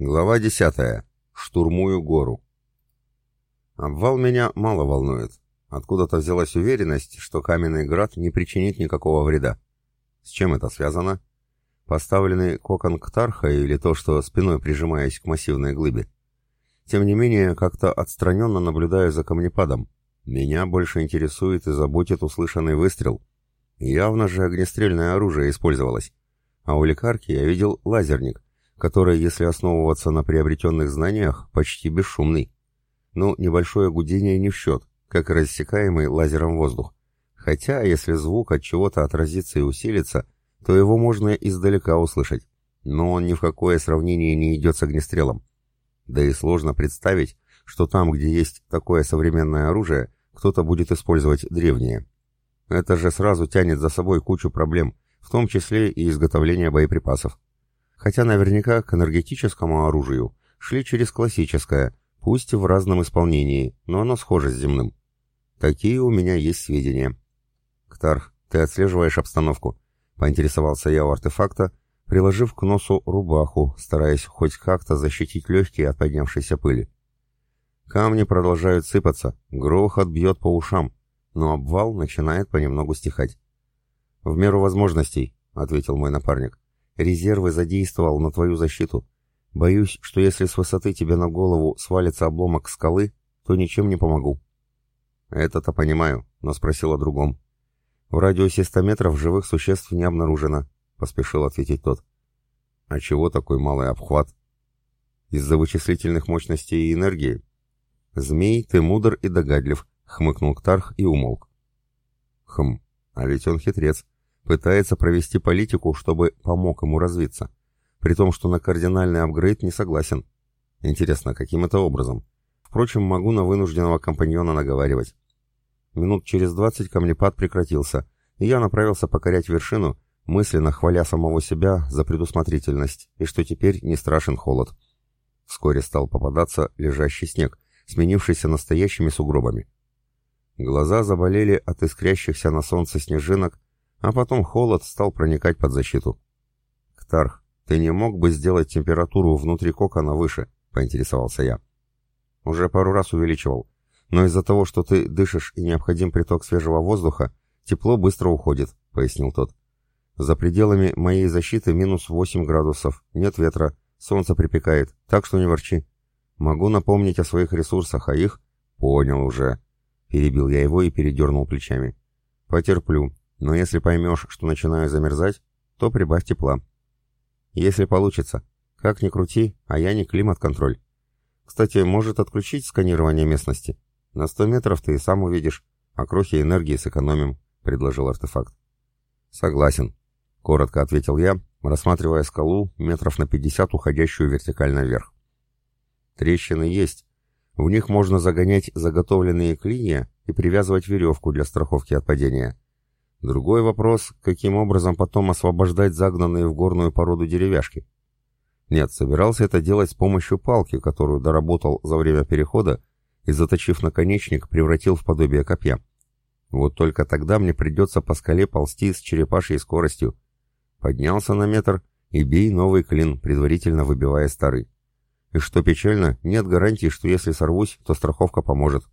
Глава 10. Штурмую гору. Обвал меня мало волнует. Откуда-то взялась уверенность, что каменный град не причинит никакого вреда. С чем это связано? Поставленный кокон Ктарха или то, что спиной прижимаясь к массивной глыбе? Тем не менее, как-то отстраненно наблюдаю за камнепадом. Меня больше интересует и заботит услышанный выстрел. Явно же огнестрельное оружие использовалось. А у лекарки я видел лазерник, который, если основываться на приобретенных знаниях, почти бесшумный. Ну, небольшое гудение не в счет, как рассекаемый лазером воздух. Хотя, если звук от чего-то отразится и усилится, то его можно издалека услышать. Но он ни в какое сравнение не идет с огнестрелом. Да и сложно представить, что там, где есть такое современное оружие, кто-то будет использовать древнее. Это же сразу тянет за собой кучу проблем, в том числе и изготовление боеприпасов хотя наверняка к энергетическому оружию шли через классическое, пусть и в разном исполнении, но оно схоже с земным. Такие у меня есть сведения. «Ктар, ты отслеживаешь обстановку?» — поинтересовался я у артефакта, приложив к носу рубаху, стараясь хоть как-то защитить легкие от поднявшейся пыли. Камни продолжают сыпаться, грохот бьет по ушам, но обвал начинает понемногу стихать. «В меру возможностей», — ответил мой напарник. Резервы задействовал на твою защиту. Боюсь, что если с высоты тебе на голову свалится обломок скалы, то ничем не помогу». «Это-то понимаю, но спросил о другом». «В радиусе 100 метров живых существ не обнаружено», — поспешил ответить тот. «А чего такой малый обхват?» «Из-за вычислительных мощностей и энергии». «Змей, ты мудр и догадлив», — хмыкнул Ктарх и умолк. «Хм, а ведь он хитрец. Пытается провести политику, чтобы помог ему развиться. При том, что на кардинальный апгрейд не согласен. Интересно, каким это образом? Впрочем, могу на вынужденного компаньона наговаривать. Минут через двадцать камнепад прекратился, и я направился покорять вершину, мысленно хваля самого себя за предусмотрительность, и что теперь не страшен холод. Вскоре стал попадаться лежащий снег, сменившийся настоящими сугробами. Глаза заболели от искрящихся на солнце снежинок, а потом холод стал проникать под защиту. «Ктарх, ты не мог бы сделать температуру внутри кокона выше?» — поинтересовался я. «Уже пару раз увеличивал. Но из-за того, что ты дышишь и необходим приток свежего воздуха, тепло быстро уходит», — пояснил тот. «За пределами моей защиты минус 8 градусов, нет ветра, солнце припекает, так что не ворчи. Могу напомнить о своих ресурсах, а их...» «Понял уже», — перебил я его и передернул плечами. «Потерплю. Но если поймешь, что начинаю замерзать, то прибавь тепла. Если получится. Как ни крути, а я не климат-контроль. Кстати, может отключить сканирование местности. На сто метров ты и сам увидишь, а крохи энергии сэкономим, предложил артефакт. Согласен, коротко ответил я, рассматривая скалу метров на пятьдесят, уходящую вертикально вверх. Трещины есть. В них можно загонять заготовленные клинья и привязывать веревку для страховки от падения. Другой вопрос, каким образом потом освобождать загнанные в горную породу деревяшки. Нет, собирался это делать с помощью палки, которую доработал за время перехода и, заточив наконечник, превратил в подобие копья. Вот только тогда мне придется по скале ползти с черепашьей скоростью. Поднялся на метр и бей новый клин, предварительно выбивая старый. И что печально, нет гарантии, что если сорвусь, то страховка поможет.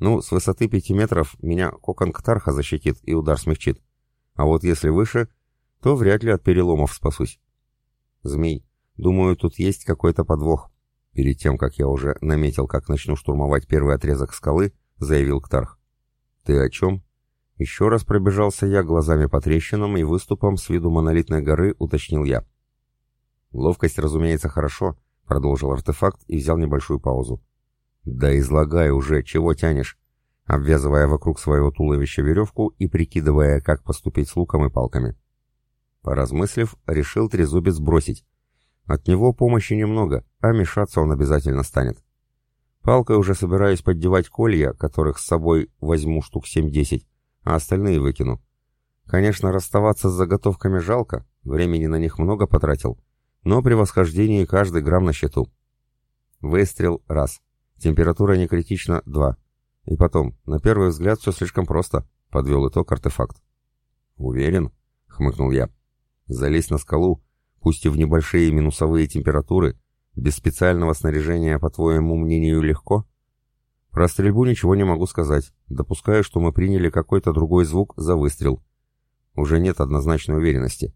Ну, с высоты пяти метров меня кокон Ктарха защитит и удар смягчит. А вот если выше, то вряд ли от переломов спасусь. Змей, думаю, тут есть какой-то подвох. Перед тем, как я уже наметил, как начну штурмовать первый отрезок скалы, заявил Ктарх. Ты о чем? Еще раз пробежался я глазами по трещинам и выступом с виду монолитной горы, уточнил я. Ловкость, разумеется, хорошо, продолжил артефакт и взял небольшую паузу. «Да излагай уже, чего тянешь?» обвязывая вокруг своего туловища веревку и прикидывая, как поступить с луком и палками. Поразмыслив, решил трезубец бросить. От него помощи немного, а мешаться он обязательно станет. Палкой уже собираюсь поддевать колья, которых с собой возьму штук 7-10, а остальные выкину. Конечно, расставаться с заготовками жалко, времени на них много потратил, но при восхождении каждый грамм на счету. Выстрел раз. Температура не критична 2. И потом, на первый взгляд все слишком просто, подвел итог артефакт. Уверен? хмыкнул я. Залезть на скалу, пусть и в небольшие минусовые температуры, Без специального снаряжения, по твоему мнению, легко? Про стрельбу ничего не могу сказать. Допускаю, что мы приняли какой-то другой звук за выстрел. Уже нет однозначной уверенности.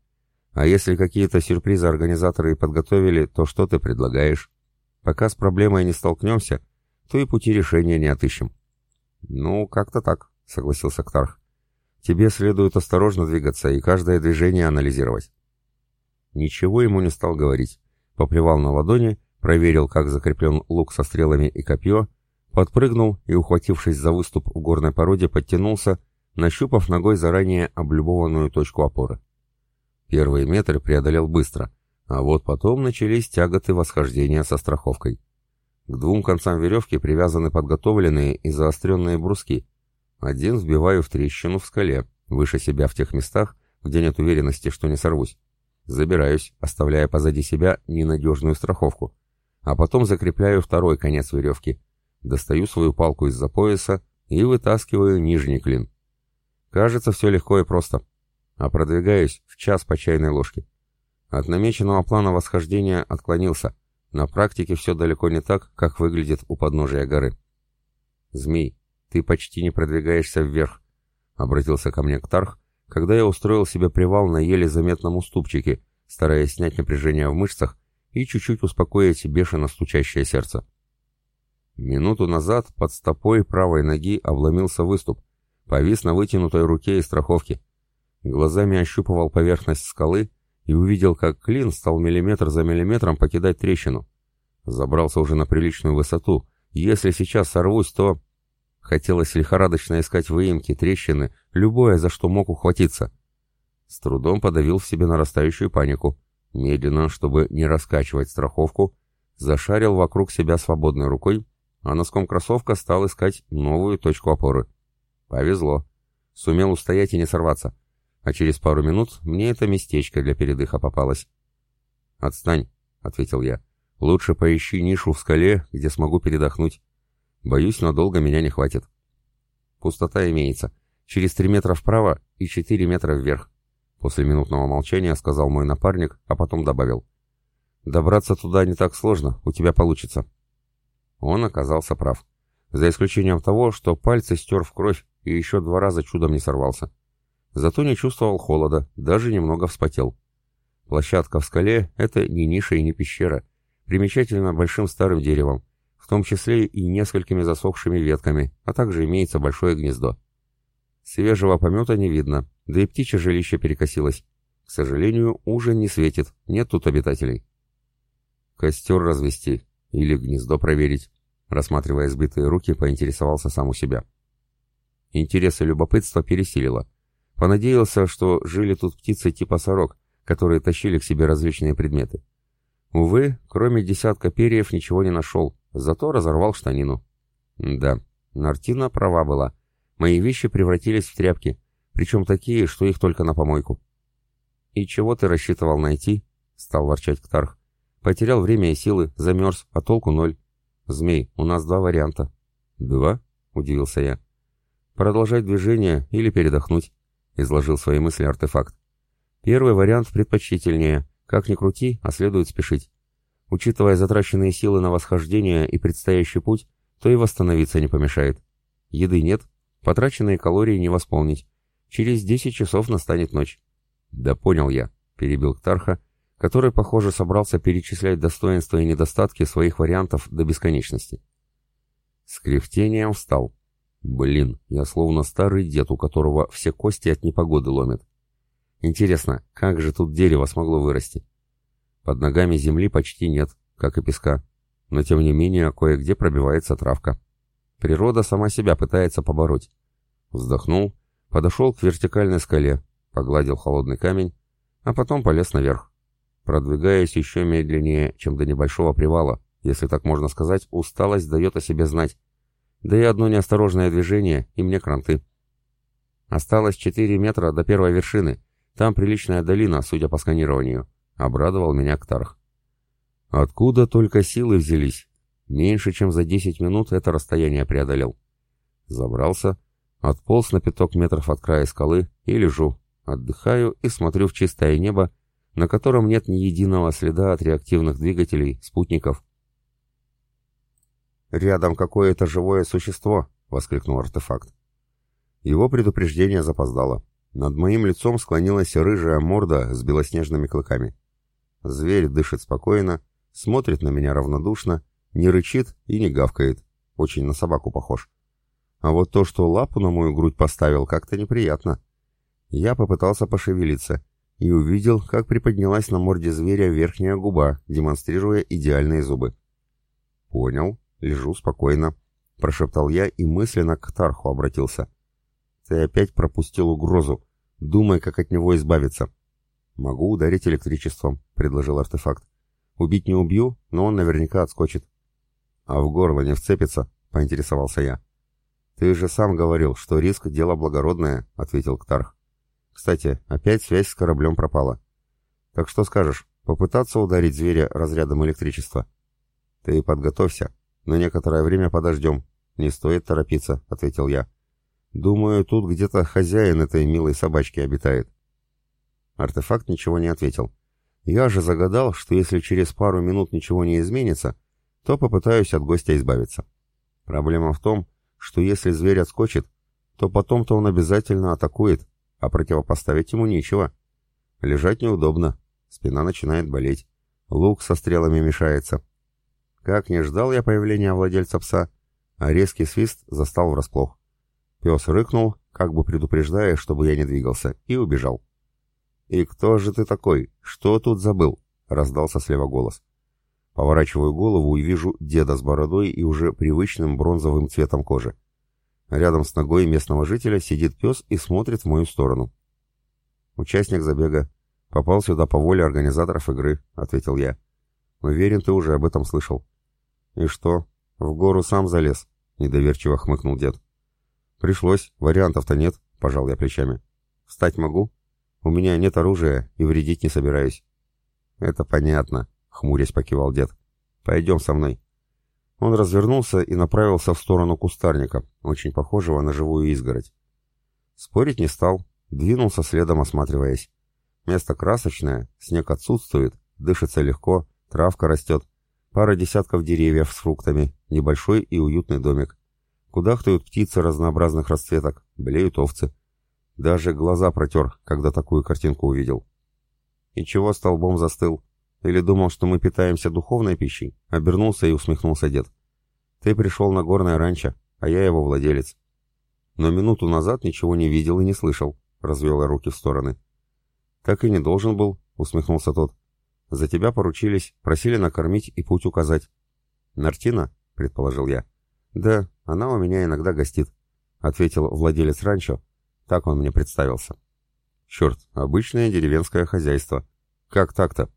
А если какие-то сюрпризы организаторы подготовили, то что ты предлагаешь? Пока с проблемой не столкнемся, то и пути решения не отыщем. Ну, как-то так, согласился Ктарх. Тебе следует осторожно двигаться и каждое движение анализировать. Ничего ему не стал говорить. Поплевал на ладони, проверил, как закреплен лук со стрелами и копье, подпрыгнул и, ухватившись за выступ в горной породе, подтянулся, нащупав ногой заранее облюбованную точку опоры. Первые метры преодолел быстро, а вот потом начались тяготы восхождения со страховкой. К двум концам веревки привязаны подготовленные и заостренные бруски. Один сбиваю в трещину в скале, выше себя в тех местах, где нет уверенности, что не сорвусь. Забираюсь, оставляя позади себя ненадежную страховку. А потом закрепляю второй конец веревки. Достаю свою палку из-за пояса и вытаскиваю нижний клин. Кажется, все легко и просто. А продвигаюсь в час по чайной ложке. От намеченного плана восхождения отклонился. На практике все далеко не так, как выглядит у подножия горы. «Змей, ты почти не продвигаешься вверх», — обратился ко мне Ктарх, когда я устроил себе привал на еле заметном уступчике, стараясь снять напряжение в мышцах и чуть-чуть успокоить бешено стучащее сердце. Минуту назад под стопой правой ноги обломился выступ, повис на вытянутой руке из страховки. Глазами ощупывал поверхность скалы и увидел, как клин стал миллиметр за миллиметром покидать трещину. Забрался уже на приличную высоту. Если сейчас сорвусь, то... Хотелось лихорадочно искать выемки, трещины, любое, за что мог ухватиться. С трудом подавил в себе нарастающую панику. Медленно, чтобы не раскачивать страховку, зашарил вокруг себя свободной рукой, а носком кроссовка стал искать новую точку опоры. Повезло. Сумел устоять и не сорваться. А через пару минут мне это местечко для передыха попалось. «Отстань», — ответил я. «Лучше поищи нишу в скале, где смогу передохнуть. Боюсь, надолго меня не хватит». Пустота имеется. Через три метра вправо и четыре метра вверх. После минутного молчания сказал мой напарник, а потом добавил. «Добраться туда не так сложно, у тебя получится». Он оказался прав. За исключением того, что пальцы стер в кровь и еще два раза чудом не сорвался. Зато не чувствовал холода, даже немного вспотел. Площадка в скале — это не ниша и не пещера, примечательно большим старым деревом, в том числе и несколькими засохшими ветками, а также имеется большое гнездо. Свежего помета не видно, да и птичье жилище перекосилось. К сожалению, ужин не светит, нет тут обитателей. Костер развести или гнездо проверить, рассматривая сбитые руки, поинтересовался сам у себя. Интерес и любопытство пересилило. Понадеялся, что жили тут птицы типа сорок, которые тащили к себе различные предметы. Увы, кроме десятка перьев ничего не нашел, зато разорвал штанину. Да, Нартина права была. Мои вещи превратились в тряпки, причем такие, что их только на помойку. «И чего ты рассчитывал найти?» — стал ворчать Ктарх. «Потерял время и силы, замерз, а толку ноль. Змей, у нас два варианта». «Два?» — удивился я. «Продолжать движение или передохнуть?» — изложил свои мысли артефакт. «Первый вариант предпочтительнее. Как ни крути, а следует спешить. Учитывая затраченные силы на восхождение и предстоящий путь, то и восстановиться не помешает. Еды нет, потраченные калории не восполнить. Через 10 часов настанет ночь». «Да понял я», — перебил Ктарха, который, похоже, собрался перечислять достоинства и недостатки своих вариантов до бесконечности. С кряхтением встал. Блин, я словно старый дед, у которого все кости от непогоды ломят. Интересно, как же тут дерево смогло вырасти? Под ногами земли почти нет, как и песка. Но тем не менее, кое-где пробивается травка. Природа сама себя пытается побороть. Вздохнул, подошел к вертикальной скале, погладил холодный камень, а потом полез наверх. Продвигаясь еще медленнее, чем до небольшого привала, если так можно сказать, усталость дает о себе знать, да и одно неосторожное движение, и мне кранты. Осталось 4 метра до первой вершины. Там приличная долина, судя по сканированию. Обрадовал меня Ктарх. Откуда только силы взялись? Меньше чем за 10 минут это расстояние преодолел. Забрался, отполз на пяток метров от края скалы и лежу. Отдыхаю и смотрю в чистое небо, на котором нет ни единого следа от реактивных двигателей, спутников. «Рядом какое-то живое существо!» — воскликнул артефакт. Его предупреждение запоздало. Над моим лицом склонилась рыжая морда с белоснежными клыками. Зверь дышит спокойно, смотрит на меня равнодушно, не рычит и не гавкает. Очень на собаку похож. А вот то, что лапу на мою грудь поставил, как-то неприятно. Я попытался пошевелиться и увидел, как приподнялась на морде зверя верхняя губа, демонстрируя идеальные зубы. «Понял, лежу спокойно», — прошептал я и мысленно к Тарху обратился. «Ты опять пропустил угрозу. Думай, как от него избавиться». «Могу ударить электричеством», — предложил артефакт. «Убить не убью, но он наверняка отскочит». «А в горло не вцепится?» — поинтересовался я. «Ты же сам говорил, что риск — дело благородное», — ответил Ктарх. «Кстати, опять связь с кораблем пропала. Так что скажешь, попытаться ударить зверя разрядом электричества?» «Ты подготовься. На некоторое время подождем. Не стоит торопиться», — ответил я. «Думаю, тут где-то хозяин этой милой собачки обитает». Артефакт ничего не ответил. Я же загадал, что если через пару минут ничего не изменится, то попытаюсь от гостя избавиться. Проблема в том, что если зверь отскочит, то потом-то он обязательно атакует, а противопоставить ему нечего. Лежать неудобно, спина начинает болеть, лук со стрелами мешается. Как не ждал я появления владельца пса, а резкий свист застал врасплох. Пес рыкнул, как бы предупреждая, чтобы я не двигался, и убежал. «И кто же ты такой? Что тут забыл?» — раздался слева голос. Поворачиваю голову и вижу деда с бородой и уже привычным бронзовым цветом кожи. Рядом с ногой местного жителя сидит пес и смотрит в мою сторону. «Участник забега. Попал сюда по воле организаторов игры», — ответил я. «Уверен, ты уже об этом слышал». «И что? В гору сам залез?» — недоверчиво хмыкнул дед. «Пришлось. Вариантов-то нет», — пожал я плечами. «Встать могу?» У меня нет оружия и вредить не собираюсь. Это понятно, хмурясь покивал дед. Пойдем со мной. Он развернулся и направился в сторону кустарника, очень похожего на живую изгородь. Спорить не стал, двинулся следом, осматриваясь. Место красочное, снег отсутствует, дышится легко, травка растет, пара десятков деревьев с фруктами, небольшой и уютный домик. Кудахтают птицы разнообразных расцветок, блеют овцы. Даже глаза протер, когда такую картинку увидел. И чего столбом застыл? Или думал, что мы питаемся духовной пищей? Обернулся и усмехнулся дед. Ты пришел на горное ранчо, а я его владелец. Но минуту назад ничего не видел и не слышал, развел я руки в стороны. Так и не должен был, усмехнулся тот. За тебя поручились, просили накормить и путь указать. Нартина, предположил я. Да, она у меня иногда гостит, ответил владелец ранчо, так он мне представился. Черт, обычное деревенское хозяйство. Как так-то?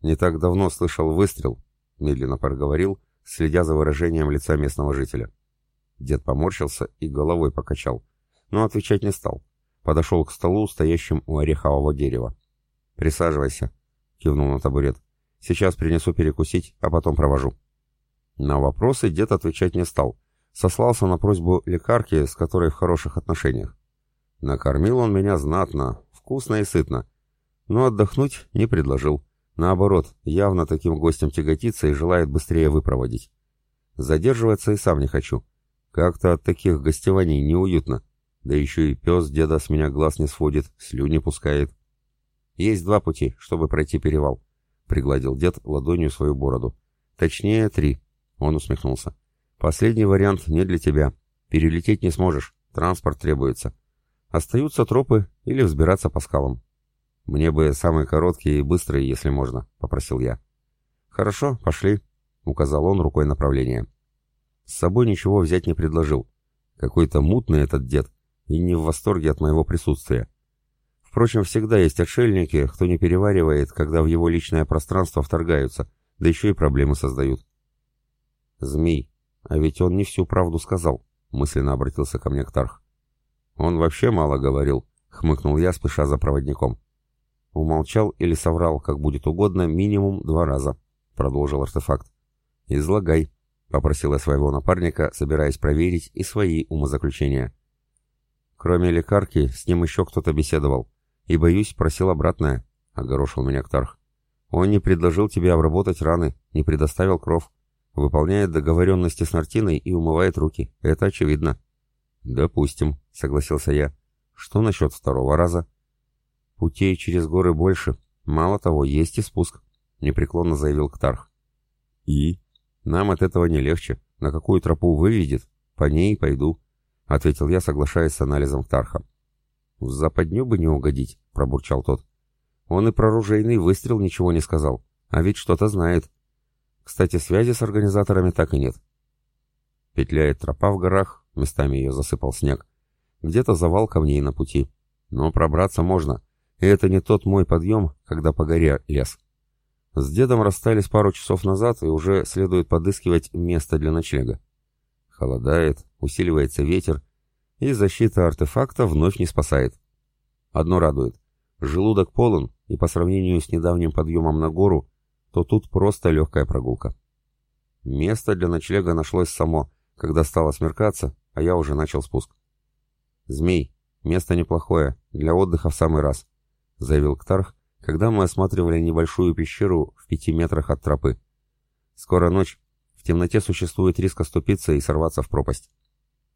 Не так давно слышал выстрел, медленно проговорил, следя за выражением лица местного жителя. Дед поморщился и головой покачал, но отвечать не стал. Подошел к столу, стоящим у орехового дерева. «Присаживайся», — кивнул на табурет. «Сейчас принесу перекусить, а потом провожу». На вопросы дед отвечать не стал, сослался на просьбу лекарки, с которой в хороших отношениях. Накормил он меня знатно, вкусно и сытно, но отдохнуть не предложил. Наоборот, явно таким гостем тяготится и желает быстрее выпроводить. Задерживаться и сам не хочу. Как-то от таких гостеваний неуютно. Да еще и пес деда с меня глаз не сводит, слюни пускает. Есть два пути, чтобы пройти перевал. Пригладил дед ладонью свою бороду. Точнее, три. Он усмехнулся. Последний вариант не для тебя. Перелететь не сможешь, транспорт требуется. Остаются тропы или взбираться по скалам. Мне бы самые короткие и быстрые, если можно, попросил я. Хорошо, пошли, указал он рукой направление. С собой ничего взять не предложил. Какой-то мутный этот дед и не в восторге от моего присутствия. Впрочем, всегда есть отшельники, кто не переваривает, когда в его личное пространство вторгаются, да еще и проблемы создают. «Змей, а ведь он не всю правду сказал, мысленно обратился ко мне Ктарх. Он вообще мало говорил, хмыкнул я, спеша за проводником. Умолчал или соврал, как будет угодно, минимум два раза, продолжил артефакт. Излагай, попросил я своего напарника, собираясь проверить и свои умозаключения. Кроме лекарки, с ним еще кто-то беседовал, и, боюсь, просил обратное. — огорошил меня Ктарх. «Он не предложил тебе обработать раны, не предоставил кров. Выполняет договоренности с Нартиной и умывает руки. Это очевидно». «Допустим», — согласился я. «Что насчет второго раза?» «Путей через горы больше. Мало того, есть и спуск», — непреклонно заявил Ктарх. «И? Нам от этого не легче. На какую тропу выведет, по ней пойду», — ответил я, соглашаясь с анализом Ктарха. «В западню бы не угодить», — пробурчал тот. «Он и про ружейный выстрел ничего не сказал, а ведь что-то знает. Кстати, связи с организаторами так и нет». Петляет тропа в горах, местами ее засыпал снег. Где-то завал камней на пути. Но пробраться можно, и это не тот мой подъем, когда по горе лес. С дедом расстались пару часов назад, и уже следует подыскивать место для ночлега. Холодает, усиливается ветер, и защита артефакта вновь не спасает. Одно радует. Желудок полон, и по сравнению с недавним подъемом на гору, то тут просто легкая прогулка. Место для ночлега нашлось само, когда стало смеркаться, а я уже начал спуск. «Змей, место неплохое, для отдыха в самый раз», — заявил Ктарх, когда мы осматривали небольшую пещеру в пяти метрах от тропы. «Скоро ночь, в темноте существует риск оступиться и сорваться в пропасть».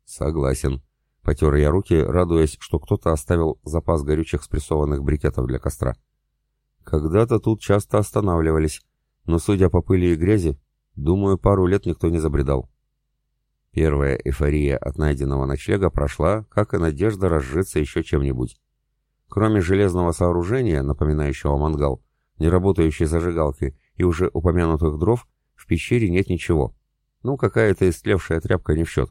«Согласен», Потер я руки, радуясь, что кто-то оставил запас горючих спрессованных брикетов для костра. Когда-то тут часто останавливались, но, судя по пыли и грязи, думаю, пару лет никто не забредал. Первая эйфория от найденного ночлега прошла, как и надежда разжиться еще чем-нибудь. Кроме железного сооружения, напоминающего мангал, неработающей зажигалки и уже упомянутых дров, в пещере нет ничего. Ну, какая-то истлевшая тряпка не в счет.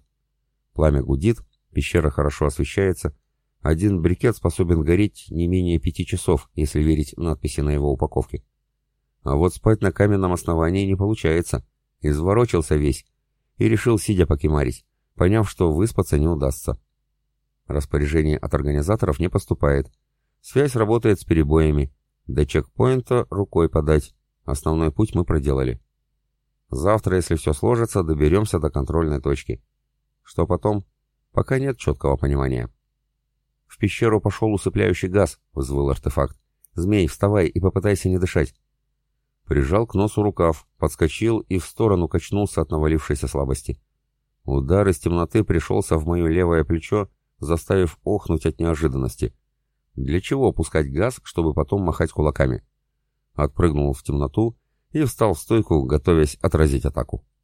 Пламя гудит, Пещера хорошо освещается. Один брикет способен гореть не менее пяти часов, если верить надписи на его упаковке. А вот спать на каменном основании не получается. Изворочился весь. И решил, сидя покемарить, поняв, что выспаться не удастся. Распоряжение от организаторов не поступает. Связь работает с перебоями. До чекпоинта рукой подать. Основной путь мы проделали. Завтра, если все сложится, доберемся до контрольной точки. Что потом? Пока нет четкого понимания. В пещеру пошел усыпляющий газ, взвыл артефакт. Змей, вставай и попытайся не дышать. Прижал к носу рукав, подскочил и в сторону качнулся от навалившейся слабости. Удар из темноты пришелся в мое левое плечо, заставив охнуть от неожиданности. Для чего пускать газ, чтобы потом махать кулаками? Отпрыгнул в темноту и встал в стойку, готовясь отразить атаку.